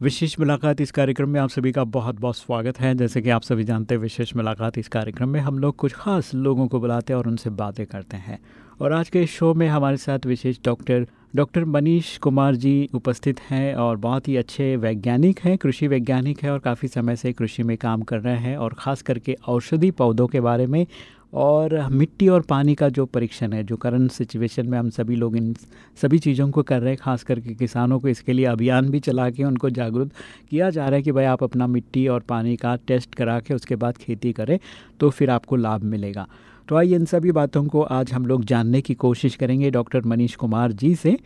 विशेष मुलाकात इस कार्यक्रम में आप सभी का बहुत बहुत स्वागत है। जैसे कि आप सभी जानते हैं, विशेष मुलाकात इस कार्यक्रम में हम लोग कुछ खास लोगों को बुलाते हैं और उनसे बातें करते हैं। और आज के शो में हमारे साथ विशेष डॉक्टर डॉक्टर मनीष कुमार जी उपस्थित हैं और बहुत ही अच्छे वैज्ञानिक हैं, कृषि वैज्ञानिक हैं और काफ़ी समय से कृषि में काम कर रहे हैं और ख़ास करके औषधि पौधों के बारे में और मिट्टी और पानी का जो परीक्षण है, जो करंट सिचुएशन में हम सभी लोग इन सभी चीज़ों को कर रहे हैं, खास करके किसानों को इसके लिए अभियान भी चला के उनको जागरूक किया जा रहा है कि भाई आप अपना मिट्टी और पानी का टेस्ट करा के उसके बाद खेती करें तो फिर आपको लाभ मिलेगा। तो आइए इन सभी बातों को आज हम लोग जानने की कोशिश करेंगे डॉक्टर मनीष कुमार जी से।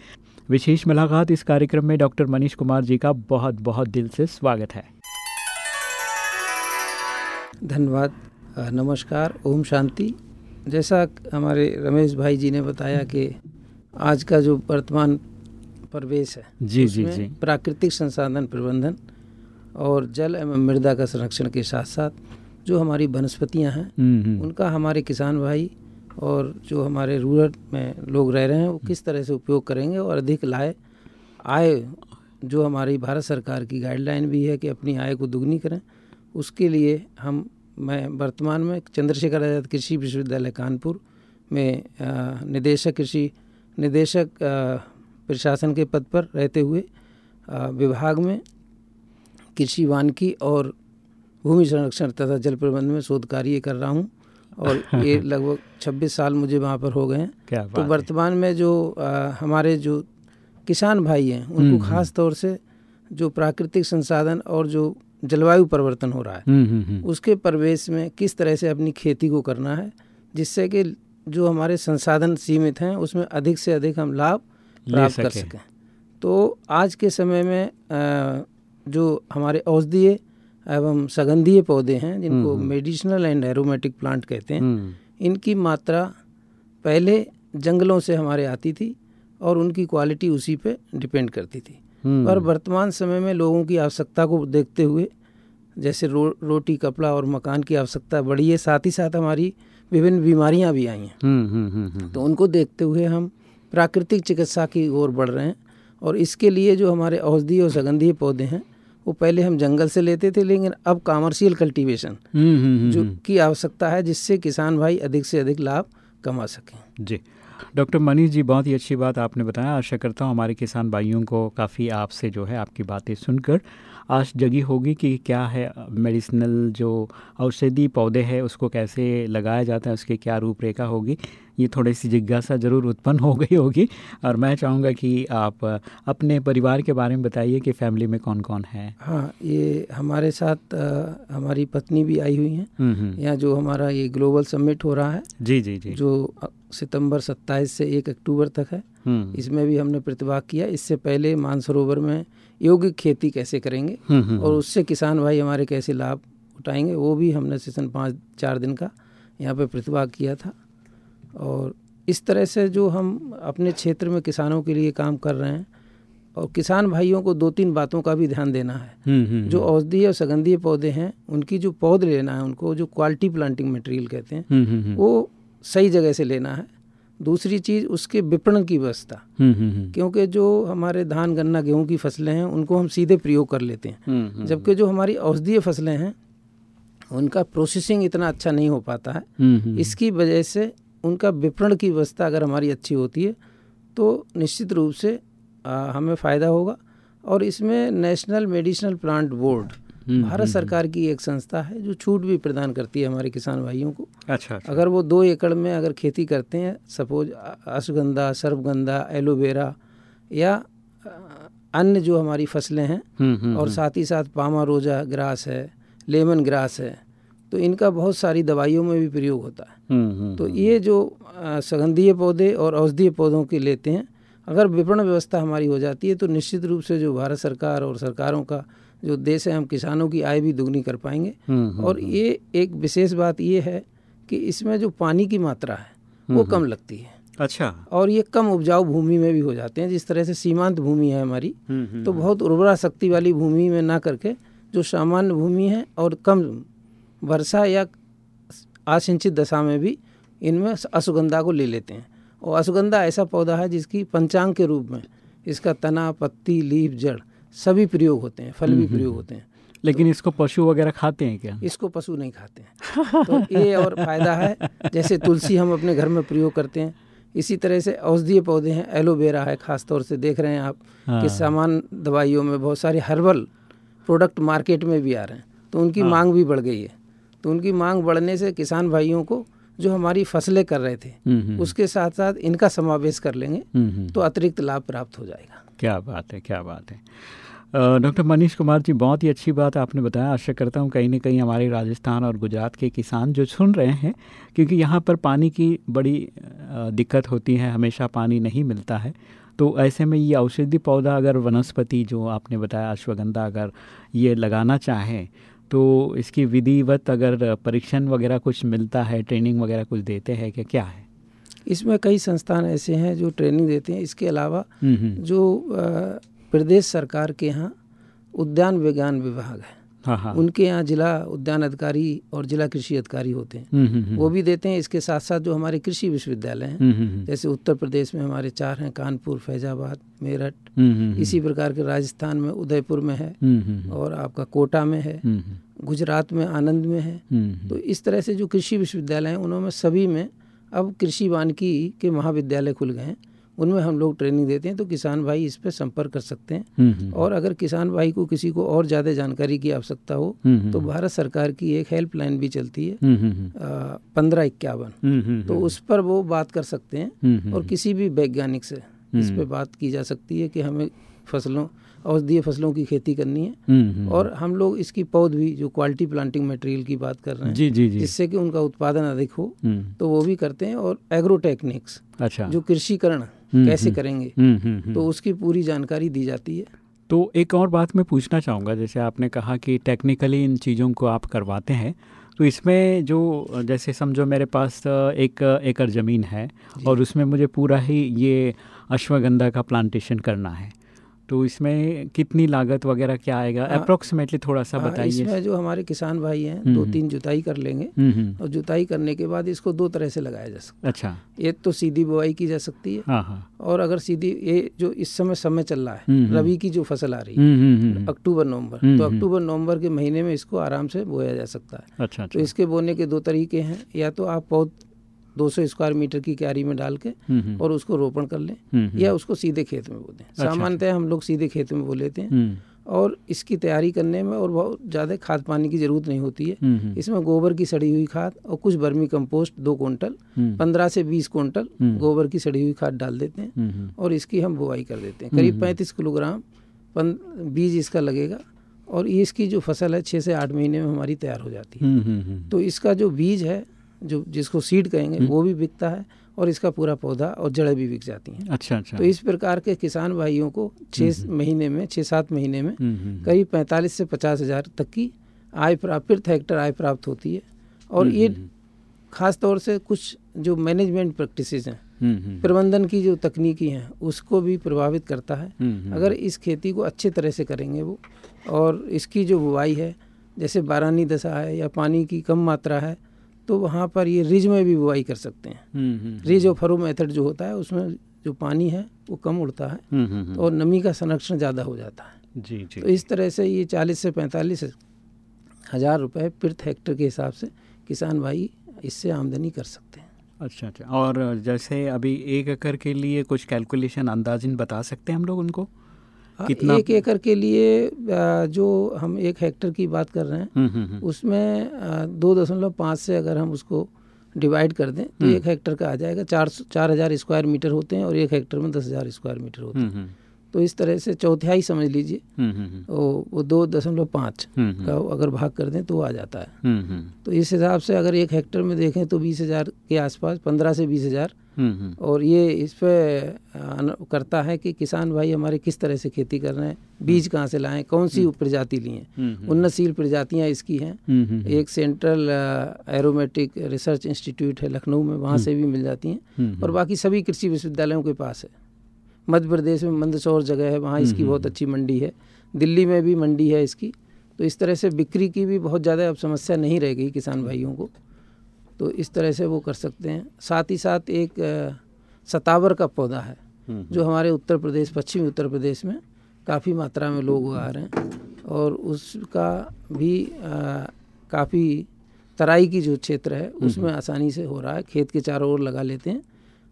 विशेष मुलाकात इस कार्यक्रम में डॉक्टर मनीष कुमार जी का बहुत बहुत दिल से स्वागत है। धन्यवाद। नमस्कार ओम शांति जैसा हमारे रमेश भाई जी ने बताया कि आज का जो वर्तमान परिवेश है जी जी जी प्राकृतिक संसाधन प्रबंधन और जल एवं मृदा का संरक्षण के साथ साथ जो हमारी वनस्पतियाँ हैं हम्म, हम्म। उनका हमारे किसान भाई और जो हमारे रूरल में लोग रह रहे हैं वो किस तरह से उपयोग करेंगे और अधिक लाए आय जो हमारी भारत सरकार की गाइडलाइन भी है कि अपनी आय को दुगनी करें उसके लिए हम मैं वर्तमान में चंद्रशेखर आज़ाद कृषि विश्वविद्यालय कानपुर में निदेशक कृषि निदेशक प्रशासन के पद पर रहते हुए विभाग में कृषि वानिकी और भूमि संरक्षण तथा जल प्रबंधन में शोध कार्य कर रहा हूँ और ये लगभग 26 साल मुझे वहाँ पर हो गए हैं तो वर्तमान में जो आ, हमारे जो किसान भाई हैं उनको हम्म, खास। तौर से जो प्राकृतिक संसाधन और जो जलवायु परिवर्तन हो रहा है। हम्म, हम्म, हम्म। उसके परिवेश में किस तरह से अपनी खेती को करना है जिससे कि जो हमारे संसाधन सीमित हैं उसमें अधिक से अधिक हम लाभ प्राप्त कर सकें। तो आज के समय में जो हमारे औषधीय एवं सगंधीय पौधे हैं जिनको मेडिसिनल एंड एरोमेटिक प्लांट कहते हैं इनकी मात्रा पहले जंगलों से हमारे आती थी और उनकी क्वालिटी उसी पे डिपेंड करती थी। पर वर्तमान समय में लोगों की आवश्यकता को देखते हुए जैसे रो, रोटी कपड़ा और मकान की आवश्यकता बढ़ी है साथ ही साथ हमारी विभिन्न बीमारियाँ भी आई हैं। हम्म, हम्म, तो उनको देखते हुए हम प्राकृतिक चिकित्सा की ओर बढ़ रहे हैं और इसके लिए जो हमारे औषधीय और सगंधीय पौधे हैं वो पहले हम जंगल से लेते थे लेकिन अब कॉमर्शियल कल्टीवेशन जो की आवश्यकता है जिससे किसान भाई अधिक से अधिक लाभ कमा सकें। जी। डॉक्टर मनीष जी, बहुत ही अच्छी बात आपने बताया। आशा करता हूँ हमारे किसान भाइयों को काफ़ी आपसे जो है आपकी बातें सुनकर आश जगी होगी कि क्या है मेडिसिनल जो औषधि पौधे हैं उसको कैसे लगाया जाता है उसकी क्या रूपरेखा होगी ये थोड़ी सी जिज्ञासा ज़रूर उत्पन्न हो गई होगी। और मैं चाहूँगा कि आप अपने परिवार के बारे में बताइए कि फैमिली में कौन कौन है। हाँ ये हमारे साथ आ, हमारी पत्नी भी आई हुई हैं। हम्म, हम्म। यहाँ जो हमारा ये ग्लोबल समिट हो रहा है जी जी जी। जो सितंबर 27 से 1 अक्टूबर तक है हम्म। इसमें भी हमने प्रतिभाग किया। इससे पहले मानसरोवर में योगिक खेती कैसे करेंगे और उससे किसान भाई हमारे कैसे लाभ उठाएँगे वो भी हमने सेशन पाँच चार दिन का यहाँ पे प्रतिभाग किया था। और इस तरह से जो हम अपने क्षेत्र में किसानों के लिए काम कर रहे हैं और किसान भाइयों को दो तीन बातों का भी ध्यान देना है। हम्म, हम्म, जो हम्म। औषधीय और सगंधीय पौधे हैं उनकी जो पौध लेना है उनको जो क्वालिटी प्लांटिंग मटेरियल कहते हैं वो सही जगह से लेना है। दूसरी चीज़ उसके विपणन की व्यवस्था। क्योंकि जो हमारे धान गन्ना गेहूँ की फ़सलें हैं उनको हम सीधे प्रयोग कर लेते हैं। जबकि जो हमारी औषधीय फ़सलें हैं उनका प्रोसेसिंग इतना अच्छा नहीं हो पाता है। इसकी वजह से उनका विपणन की व्यवस्था अगर हमारी अच्छी होती है तो निश्चित रूप से आ, हमें फ़ायदा होगा। और इसमें national medicinal plant board Bharat हम्म, सरकार की एक संस्था है जो छूट भी प्रदान करती है हमारे किसान भाइयों को। अच्छा, अच्छा। अगर वो दो एकड़ में अगर खेती करते हैं सपोज़ अश्वगंधा सर्वगंधा एलोवेरा या अन्य जो हमारी फ़सलें हैं हम्म, हम्म, और साथ ही साथ पामा रोजा ग्रास है लेमन ग्रास है तो इनका बहुत सारी दवाइयों में भी प्रयोग होता है। तो ये जो सगंधीय पौधे और औषधीय पौधों के लेते हैं अगर विपणन व्यवस्था हमारी हो जाती है तो निश्चित रूप से जो भारत सरकार और सरकारों का जो देश है हम किसानों की आय भी दुगनी कर पाएँगे। हम्म, और ये एक विशेष बात ये है कि इसमें जो पानी की मात्रा है वो कम लगती है। अच्छा। और ये कम उपजाऊ भूमि में भी हो जाते हैं जिस तरह से सीमांत भूमि है हमारी तो बहुत उर्वरा शक्ति वाली भूमि में ना करके जो सामान्य भूमि है और कम वर्षा या असिंचित दशा में भी इनमें अश्वगंधा को ले लेते हैं। और अश्वगंधा ऐसा पौधा है जिसकी पंचांग के रूप में इसका तना पत्ती लीफ जड़ सभी प्रयोग होते हैं फल भी प्रयोग होते हैं। लेकिन तो, इसको पशु वगैरह खाते हैं क्या? इसको पशु नहीं खाते हैं। तो ये और फ़ायदा है जैसे तुलसी हम अपने घर में प्रयोग करते हैं इसी तरह से औषधीय पौधे हैं एलोवेरा है खास तौर से देख रहे हैं आप हाँ। कि सामान दवाइयों में बहुत सारे हर्बल प्रोडक्ट मार्केट में भी आ रहे हैं तो उनकी हाँ। मांग भी बढ़ गई है। तो उनकी मांग बढ़ने से किसान भाइयों को जो हमारी फ़सलें कर रहे थे हम्म, हम्म, उसके साथ साथ इनका समावेश कर लेंगे हम्म, हम्म। तो अतिरिक्त लाभ प्राप्त हो जाएगा। क्या बात है, क्या बात है। डॉक्टर मनीष कुमार जी, बहुत ही अच्छी बात आपने बताया। आशा करता हूँ कहीं ना कहीं हमारे राजस्थान और गुजरात के किसान जो सुन रहे हैं, क्योंकि यहाँ पर पानी की बड़ी दिक्कत होती है, हमेशा पानी नहीं मिलता है। तो ऐसे में ये औषधि पौधा अगर वनस्पति जो आपने बताया, अश्वगंधा अगर ये लगाना चाहें तो इसकी विधिवत अगर परीक्षण वगैरह कुछ मिलता है, ट्रेनिंग वगैरह कुछ देते हैं कि क्या है? इसमें कई संस्थान ऐसे हैं जो ट्रेनिंग देते हैं। इसके अलावा जो प्रदेश सरकार के यहाँ उद्यान विज्ञान विभाग है। हाँ हाँ। उनके यहाँ जिला उद्यान अधिकारी और जिला कृषि अधिकारी होते हैं। वो भी देते हैं। इसके साथ साथ जो हमारे कृषि विश्वविद्यालय हैं जैसे उत्तर प्रदेश में हमारे चार हैं कानपुर फैजाबाद मेरठ। इसी प्रकार के राजस्थान में उदयपुर में है और आपका कोटा में है। गुजरात में आनंद में है। तो इस तरह से जो कृषि विश्वविद्यालय हैं उन्होंने सभी में अब कृषि वानिकी के महाविद्यालय खुल गए हैं। उनमें हम लोग ट्रेनिंग देते हैं तो किसान भाई इस पर संपर्क कर सकते हैं। हम्म, हम्म, और अगर किसान भाई को किसी को और ज़्यादा जानकारी की आवश्यकता हो हम्म, तो भारत सरकार की एक हेल्पलाइन भी चलती है हम्म, हम्म, पंद्रह इक्यावन। हम्म, हम्म, तो उस पर वो बात कर सकते हैं हम्म, हम्म, और किसी भी वैज्ञानिक से इस पर बात की जा सकती है कि हमें फ़सलों औषधीय फ़सलों की खेती करनी है। हम्म, हम्म, और हम लोग इसकी पौध भी जो क्वालिटी प्लांटिंग मटेरियल की बात कर रहे हैं जी जी जी। जिससे कि उनका उत्पादन अधिक हो हम्म, तो वो भी करते हैं। और एग्रो टेक्निक्स अच्छा। जो कृषिकरण कैसे करेंगे। तो उसकी पूरी जानकारी दी जाती है। तो एक और बात मैं पूछना चाहूँगा जैसे आपने कहा कि टेक्निकली इन चीज़ों को आप करवाते हैं तो इसमें जो जैसे समझो मेरे पास एक एकड़ ज़मीन है और उसमें मुझे पूरा ही ये अश्वगंधा का प्लांटेशन करना है। तो इसमें कितनी लागत वगैरह क्या आएगा? हाँ। अप्रोक्सीमेटली थोड़ा सा हाँ, बताइए। इसमें जो हमारे किसान भाई हैं हम्म, दो हम्म। तीन जुताई कर लेंगे। हम्म, और जुताई करने के बाद इसको दो तरह से लगाया जा सकता है। अच्छा। है एक तो सीधी बुआई की जा सकती है। हाँ हाँ। और अगर सीधी ये जो इस समय समय चल रहा है। रबी की जो फ़सल आ रही है अक्टूबर हम्म, तो। अक्टूबर नवंबर के महीने में इसको आराम से बोया जा सकता है। अच्छा तो अच्छा। इसके बोने के दो तरीके हैं। या तो आप पौध 200 स्क्वायर मीटर की क्यारी में डाल के हम्म, हम्म, और उसको रोपण कर लें हम्म, या उसको सीधे खेत में बो दें। अच्छा। सामान्यतः हम लोग सीधे खेत में बो लेते हैं और इसकी तैयारी करने में और बहुत ज़्यादा खाद पानी की ज़रूरत नहीं होती है। इसमें गोबर की सड़ी हुई खाद और कुछ बर्मी कंपोस्ट दो कुंटल पंद्रह से बीस कुंटल। गोबर की सड़ी हुई खाद डाल देते हैं और इसकी हम बुआई कर देते हैं। करीब पैंतीस किलोग्राम बीज इसका लगेगा और इसकी जो फ़सल है छः से आठ महीने में हमारी तैयार हो जाती है। तो इसका जो बीज है जो जिसको सीड कहेंगे वो भी बिकता है और इसका पूरा पौधा और जड़ें भी बिक जाती हैं। अच्छा अच्छा। तो इस प्रकार के किसान भाइयों को छः महीने में छः सात महीने में हम्म, हम्म, करीब पैंतालीस से पचास हज़ार तक की आय प्राप्त प्रति हेक्टर आय प्राप्त होती है। और हम्म, ये खास तौर से कुछ जो मैनेजमेंट प्रैक्टिसेस हैं हम्म, हम्म, प्रबंधन की जो तकनीकी हैं उसको भी प्रभावित करता है। हम्म, हम्म, अगर इस खेती को अच्छे तरह से करेंगे वो और इसकी जो बुआई है जैसे बारानी दशा है या पानी की कम मात्रा है तो वहाँ पर ये रिज में भी बुआई कर सकते हैं। हम्म, हम्म, रिज और फरो मेथड जो होता है उसमें जो पानी है वो कम उड़ता है हम्म, हम्म, हम्म, और नमी का संरक्षण ज़्यादा हो जाता है। जी जी। तो इस तरह से ये चालीस से पैंतालीस हज़ार रुपये प्रति हेक्टर के हिसाब से किसान भाई इससे आमदनी कर सकते हैं। अच्छा अच्छा। और जैसे अभी एक एकड़ के लिए कुछ कैलकुलेशन अंदाजिन बता सकते हैं हम लोग उनको? कितना- एक एकड़ के लिए जो हम एक हेक्टर की बात कर रहे हैं हम्म, हम्म, हम्म, उसमें दो दशमलव पाँच से अगर हम उसको डिवाइड कर दें तो। एक हेक्टर का आ जाएगा। चार चार हज़ार स्क्वायर मीटर होते हैं और एक हेक्टर में दस हज़ार स्क्वायर मीटर होते हैं। तो इस तरह से चौथाई समझ लीजिए। हम्म, हम्म, वो वो दो दशमलव पाँच हम्म, का अगर भाग कर दें तो आ जाता है। हम्म, हम्म, तो इस हिसाब से अगर एक हेक्टर में देखें तो बीस हज़ार के आसपास पंद्रह से बीस हज़ार। हम्म, हम्म। और ये इस पे करता है कि किसान भाई हमारे किस तरह से खेती कर रहे हैं बीज कहाँ से लाएँ कौन सी प्रजाति लिए उन्नतशील प्रजातियाँ इसकी हैं। एक सेंट्रल एरोमेटिक रिसर्च इंस्टीट्यूट है लखनऊ में वहाँ से भी मिल जाती हैं। और बाकी सभी कृषि विश्वविद्यालयों के पास है। मध्य प्रदेश में मंदसौर जगह है वहाँ इसकी बहुत अच्छी मंडी है। दिल्ली में भी मंडी है इसकी। तो इस तरह से बिक्री की भी बहुत ज़्यादा अब समस्या नहीं रह गई किसान भाइयों को। तो इस तरह से वो कर सकते हैं। साथ ही साथ एक सतावर का पौधा है जो हमारे उत्तर प्रदेश पश्चिमी उत्तर प्रदेश में काफ़ी मात्रा में लोग उगा रहे हैं। और उसका भी काफ़ी तराई की जो क्षेत्र है उसमें आसानी से हो रहा है। खेत के चारों ओर लगा लेते हैं।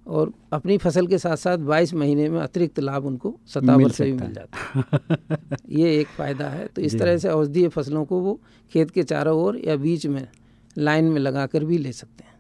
और अपनी फ़सल के साथ साथ 22 महीने में अतिरिक्त लाभ उनको सतावर से भी मिल जाता है। ये एक फ़ायदा है। तो इस तरह से औषधीय फ़सलों को वो खेत के चारों ओर या बीच में लाइन में लगा कर भी ले सकते हैं।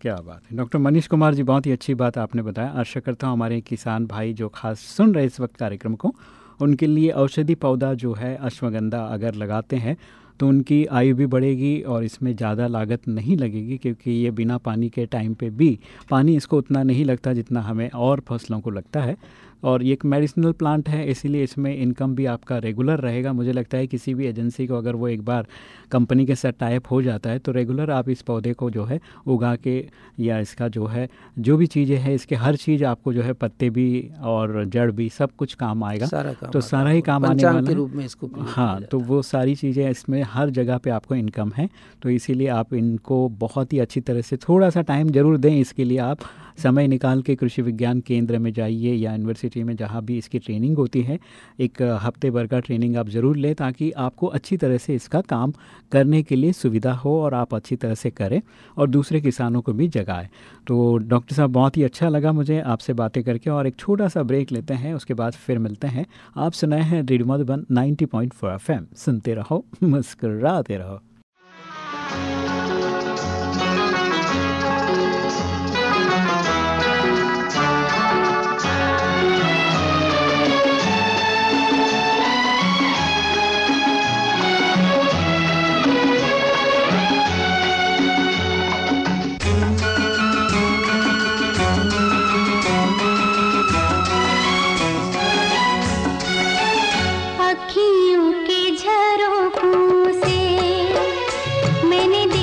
क्या बात है। डॉक्टर मनीष कुमार जी बहुत ही अच्छी बात आपने बताया। आशा करता हूँ हमारे किसान भाई जो खास सुन रहे इस वक्त कार्यक्रम को उनके लिए औषधि पौधा जो है अश्वगंधा अगर लगाते हैं तो उनकी आयु भी बढ़ेगी और इसमें ज़्यादा लागत नहीं लगेगी क्योंकि ये बिना पानी के टाइम पे भी पानी इसको उतना नहीं लगता जितना हमें और फ़सलों को लगता है। और ये एक मेडिसिनल प्लांट है इसीलिए इसमें इनकम भी आपका रेगुलर रहेगा। मुझे लगता है किसी भी एजेंसी को अगर वो एक बार कंपनी के साथ टाइप हो जाता है तो रेगुलर आप इस पौधे को जो है उगा के या इसका जो है जो भी चीज़ें हैं इसके हर चीज़ आपको जो है पत्ते भी और जड़ भी सब कुछ काम आएगा। सारा काम तो सारा ही काम आने वाला के रूप में इसको हाँ तो वो सारी चीज़ें इसमें हर जगह पे आपको इनकम है। तो इसीलिए आप इनको बहुत ही अच्छी तरह से थोड़ा सा टाइम ज़रूर दें इसके लिए आप समय निकाल के कृषि विज्ञान केंद्र में जाइए या यूनिवर्सिटी में जहाँ भी इसकी ट्रेनिंग होती है, एक हफ़्ते भर का ट्रेनिंग आप ज़रूर लें ताकि आपको अच्छी तरह से इसका काम करने के लिए सुविधा हो और आप अच्छी तरह से करें और दूसरे किसानों को भी जगाएँ। तो डॉक्टर साहब, बहुत ही अच्छा लगा मुझे आपसे बातें करके और एक छोटा सा ब्रेक लेते हैं, उसके बाद फिर मिलते हैं। आप सुनाए हैं radio Madhuban ninety point four F सुनते रहो, मुस्कराते रहो। मैंने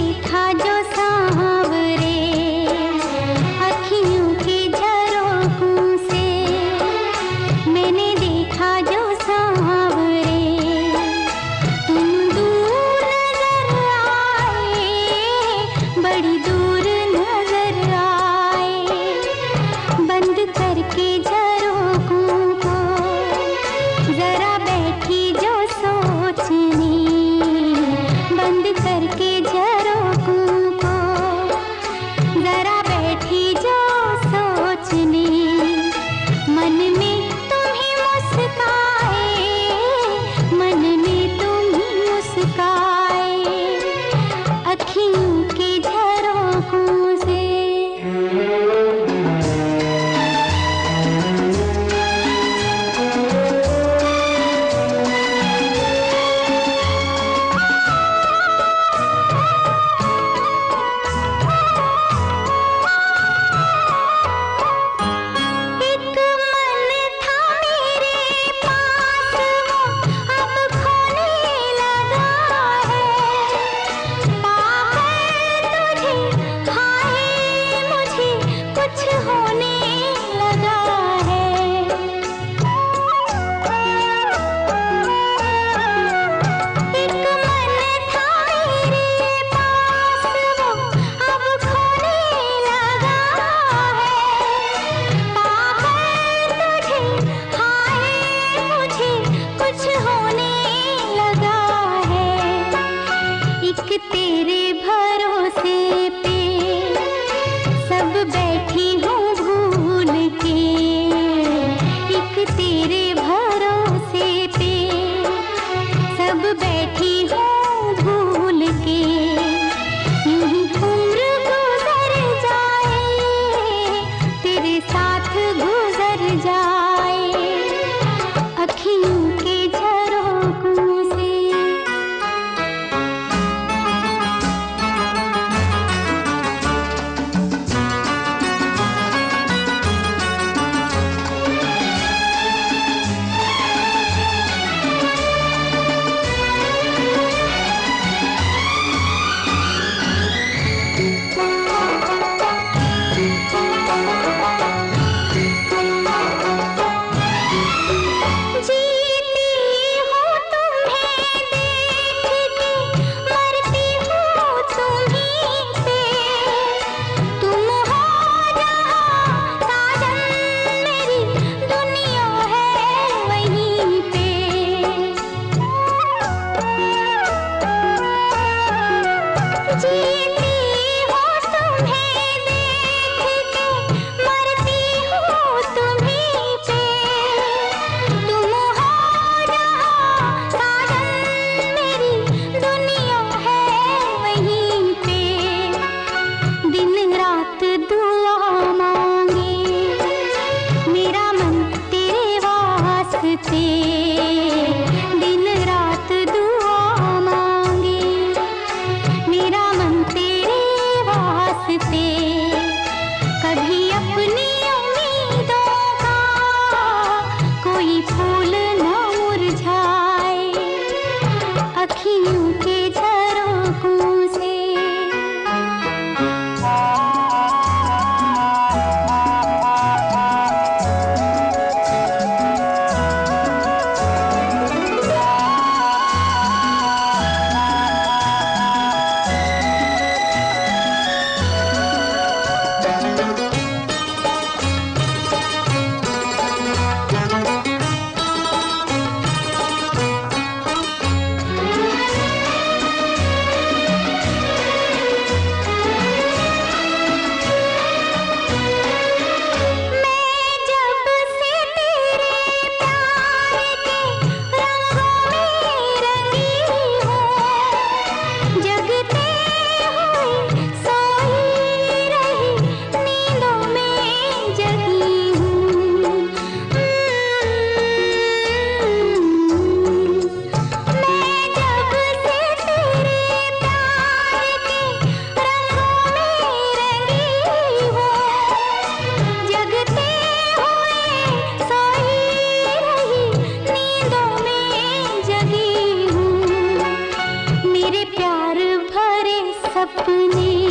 सपने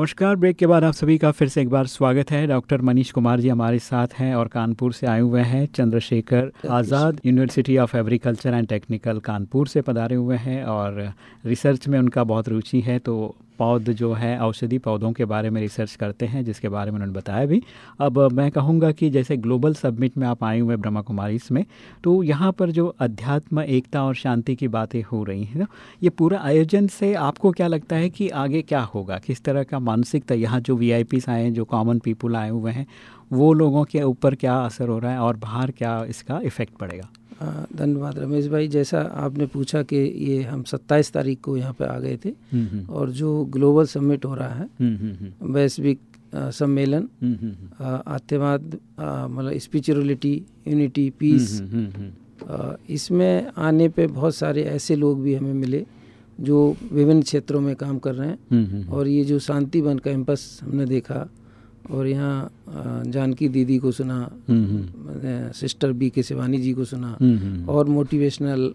नमस्कार ब्रेक के बाद आप सभी का फिर से एक बार स्वागत है। डॉक्टर मनीष कुमार जी हमारे साथ हैं और कानपुर से आए हुए हैं। Chandrashekhar Azad university of agriculture and technical Kanpur से पधारे हुए हैं और रिसर्च में उनका बहुत रुचि है तो पौध जो है, औषधि पौधों के बारे में रिसर्च करते हैं, जिसके बारे में उन्होंने बताया भी। अब मैं कहूँगा कि जैसे ग्लोबल सबमिट में आप आए हुए ब्रह्मा कुमारी इसमें तो यहाँ पर जो अध्यात्म, एकता और शांति की बातें हो रही हैं, ये पूरा आयोजन से आपको क्या लगता है कि आगे क्या होगा? किस तरह का मानसिकता यहाँ जो वी आए हैं, जो कॉमन पीपुल आए हुए हैं, वो लोगों के ऊपर क्या असर हो रहा है और बाहर क्या इसका इफ़ेक्ट पड़ेगा? धन्यवाद रमेश भाई। जैसा आपने पूछा कि ये हम 27 तारीख को यहाँ पे आ गए थे हम्म, हम्म। और जो ग्लोबल समिट हो रहा है हम्म, वैश्विक सम्मेलन आत्यवाद मतलब स्पिरिचुअलिटी यूनिटी पीस इसमें आने पे बहुत सारे ऐसे लोग भी हमें मिले जो विभिन्न क्षेत्रों में काम कर रहे हैं और ये जो शांति वन कैंपस हमने देखा और यहाँ जानकी दीदी को सुना हम्म, हम्म। सिस्टर बी के शिवानी जी को सुना। हम्म, और मोटिवेशनल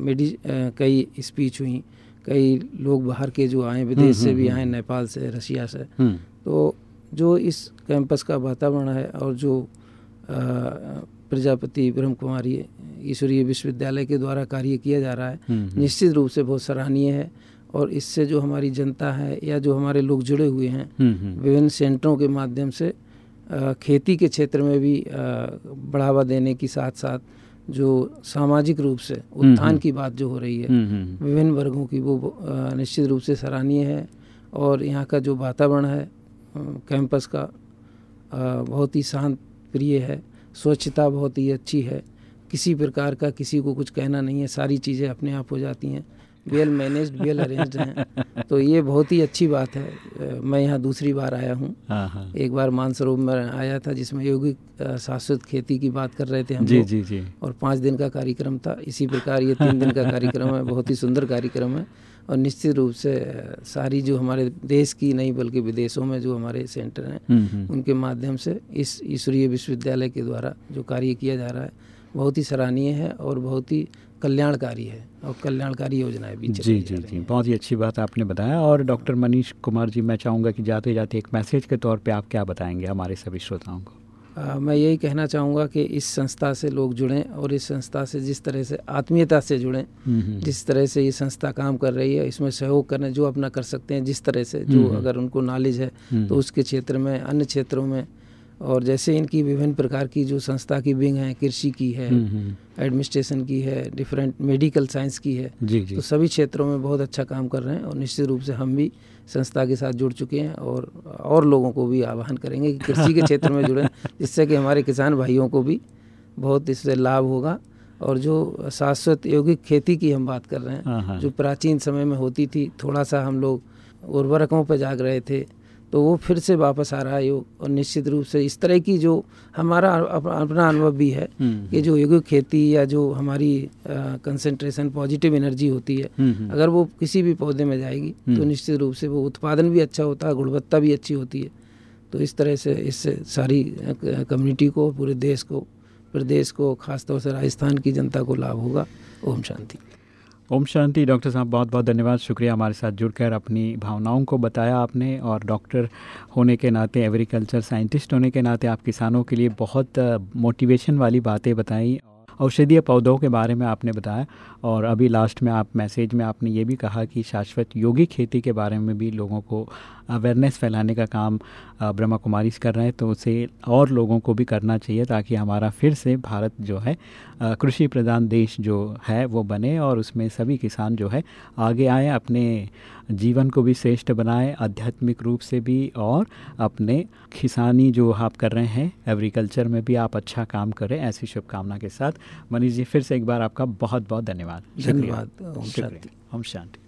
मेडि कई स्पीच हुई। कई लोग बाहर के जो आए विदेश से भी आए नेपाल से रशिया से। तो जो इस कैंपस का वातावरण है और जो प्रजापति ब्रह्म कुमारी ईश्वरीय विश्वविद्यालय के द्वारा कार्य किया जा रहा है निश्चित रूप से बहुत सराहनीय है। और इससे जो हमारी जनता है या जो हमारे लोग जुड़े हुए हैं हम्म, हम्म। विभिन्न सेंटरों के माध्यम से खेती के क्षेत्र में भी बढ़ावा देने की साथ साथ जो सामाजिक रूप से हम्म, उत्थान की बात जो हो रही है विभिन्न वर्गों की वो निश्चित रूप से सराहनीय है और यहाँ का जो वातावरण है कैंपस का बहुत ही शांत प्रिय है स्वच्छता बहुत ही अच्छी है किसी प्रकार का किसी को कुछ कहना नहीं है सारी चीज़ें अपने आप हो जाती हैं। वेल मैनेज्ड वेल अरेंज्ड हैं। तो ये बहुत ही अच्छी बात है। मैं यहाँ दूसरी बार आया हूँ। हाँ, हाँ। एक बार मानसरोवर में आया था जिसमें योगिक शाश्वत खेती की बात कर रहे थे हम जी जी जी। और पाँच दिन का कार्यक्रम था। इसी प्रकार ये तीन दिन का कार्यक्रम है। बहुत ही सुंदर कार्यक्रम है। और निश्चित रूप से सारी जो हमारे देश की नहीं बल्कि विदेशों में जो हमारे सेंटर हैं हम्म, हम्म। उनके माध्यम से इस ईश्वरीय विश्वविद्यालय के द्वारा जो कार्य किया जा रहा है बहुत ही सराहनीय है और बहुत ही कल्याणकारी है और कल्याणकारी योजनाएँ भी जी जी जी बहुत ही अच्छी बात आपने बताया और डॉक्टर मनीष कुमार जी मैं चाहूँगा कि जाते जाते एक मैसेज के तौर पे आप क्या बताएँगे हमारे सभी श्रोताओं को? आ, मैं यही कहना चाहूँगा कि इस संस्था से लोग जुड़ें और इस संस्था से जिस तरह से आत्मीयता से जुड़ें हम्म, हम्म। जिस तरह से ये संस्था काम कर रही है इसमें सहयोग करने जो अपना कर सकते हैं जिस तरह से जो हम्म, अगर उनको नॉलेज है तो उसके क्षेत्र में अन्य क्षेत्रों में और जैसे इनकी विभिन्न प्रकार की जो संस्था की विंग है कृषि की है एडमिनिस्ट्रेशन की है डिफरेंट मेडिकल साइंस की है जी जी। तो सभी क्षेत्रों में बहुत अच्छा काम कर रहे हैं और निश्चित रूप से हम भी संस्था के साथ जुड़ चुके हैं और और लोगों को भी आह्वान करेंगे कि कृषि के क्षेत्र में जुड़ें जिससे कि हमारे किसान भाइयों को भी बहुत इससे लाभ होगा और जो शाश्वत यौगिक खेती की हम बात कर रहे हैं हाँ, हाँ। जो प्राचीन समय में होती थी थोड़ा सा हम लोग उर्वरकों पर जाग रहे थे तो वो फिर से वापस आ रहा है योग। और निश्चित रूप से इस तरह की जो हमारा अपना अनुभव भी है हम्म, कि जो योग खेती या जो हमारी कंसंट्रेशन पॉजिटिव एनर्जी होती है हम्म, हम्म। अगर वो किसी भी पौधे में जाएगी तो निश्चित रूप से वो उत्पादन भी अच्छा होता है गुणवत्ता भी अच्छी होती है। तो इस तरह से इससे सारी कम्युनिटी को पूरे देश को प्रदेश को खासतौर से राजस्थान की जनता को लाभ होगा। ओम शांति। ओम शांति, डॉक्टर साहब बहुत बहुत धन्यवाद। शुक्रिया हमारे साथ जुड़कर अपनी भावनाओं को बताया आपने और डॉक्टर होने के नाते, एग्रीकल्चर साइंटिस्ट होने के नाते आप किसानों के लिए बहुत मोटिवेशन वाली बातें बताई औषधीय पौधों के बारे में आपने बताया और अभी लास्ट में आप, मैसेज में आपने ये भी कहा कि शाश्वत योगी खेती के बारे में भी लोगों को अवेयरनेस फैलाने का काम ब्रह्मा कुमारी कर रहे हैं तो उसे और लोगों को भी करना चाहिए ताकि हमारा फिर से भारत जो है कृषि प्रधान देश जो है वो बने और उसमें सभी किसान जो है आगे आए अपने जीवन को भी श्रेष्ठ बनाए आध्यात्मिक रूप से भी और अपने किसानी जो आप कर रहे हैं एग्रीकल्चर में भी आप अच्छा काम करें ऐसी शुभकामना के साथ। मनीष जी फिर से एक बार आपका बहुत बहुत धन्यवाद। धन्यवाद। ओम शांति।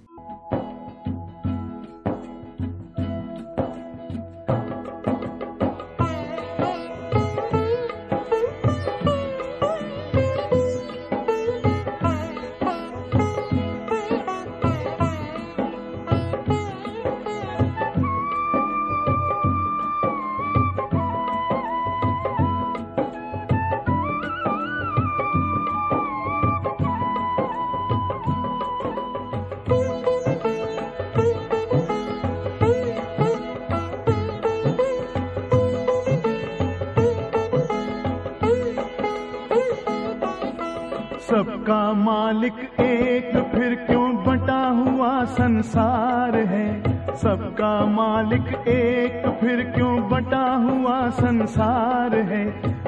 सबका मालिक एक फिर क्यों बटा हुआ संसार है?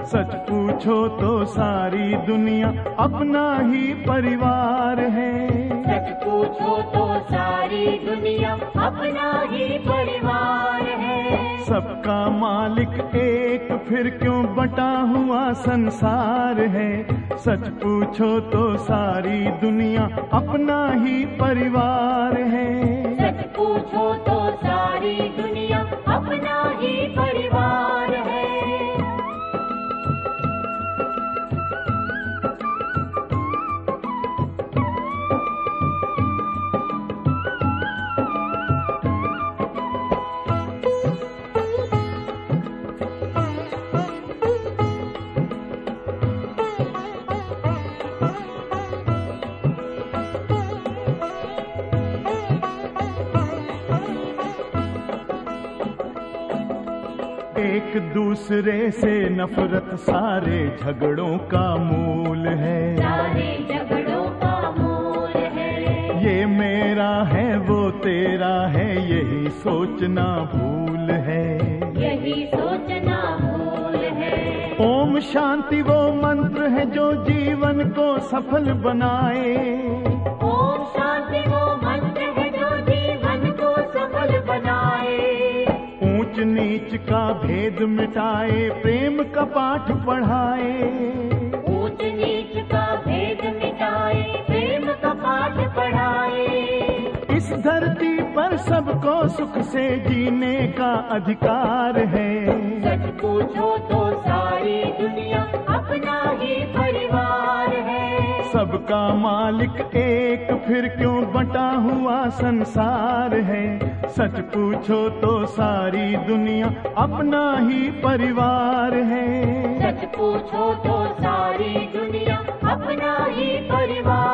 सच पूछो तो सारी दुनिया अपना ही परिवार है। सच पूछो तो सारी दुनिया अपना ही परिवार है। सबका मालिक एक फिर क्यों बटा हुआ संसार है? सच पूछो तो सारी दुनिया अपना ही परिवार है। सच पूछो तो अपना दूसरे से नफरत सारे झगड़ों का मूल है। सारे झगड़ों का मूल है। ये मेरा है वो तेरा है यही सोचना भूल है। यही सोचना भूल है। ओम शांति वो मंत्र है जो जीवन को सफल बनाए। ऊंच नीच का भेद मिटाए प्रेम का पाठ पढ़ाए। ऊंच नीच का भेद मिटाए प्रेम का पाठ पढ़ाए। इस धरती पर सबको सुख से जीने का अधिकार है। सच पूछो तो सारी दुनिया अपना ही परिवार है सबका मालिक एक, फिर क्यों बटा हुआ संसार है? सच पूछो तो सारी दुनिया अपना ही परिवार है। सच पूछो तो सारी दुनिया अपना ही परिवार